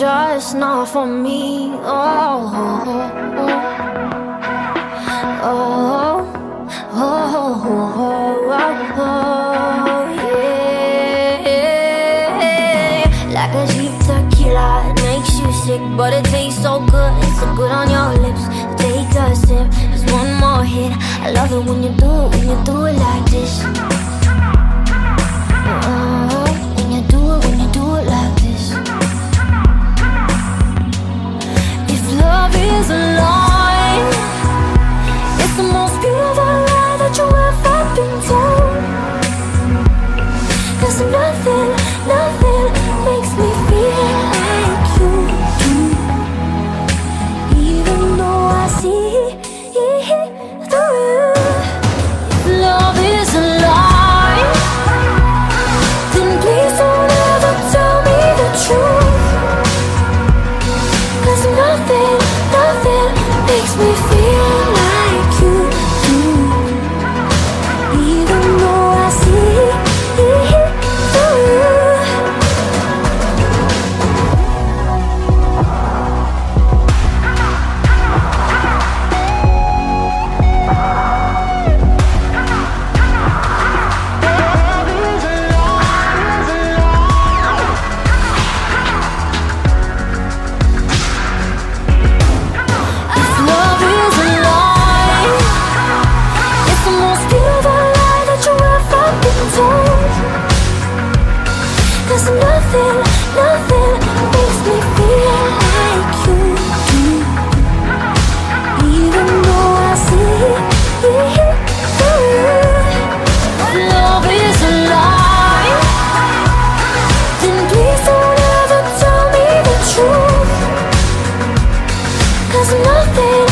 just not for me. Oh, oh, oh, oh, oh, oh, oh, oh, oh yeah. Like a cheap tequila, it makes you sick, but it tastes so good. It's so good on your lips. Take a sip, just one more hit. I love it when you do it, when you do it like this. There's nothing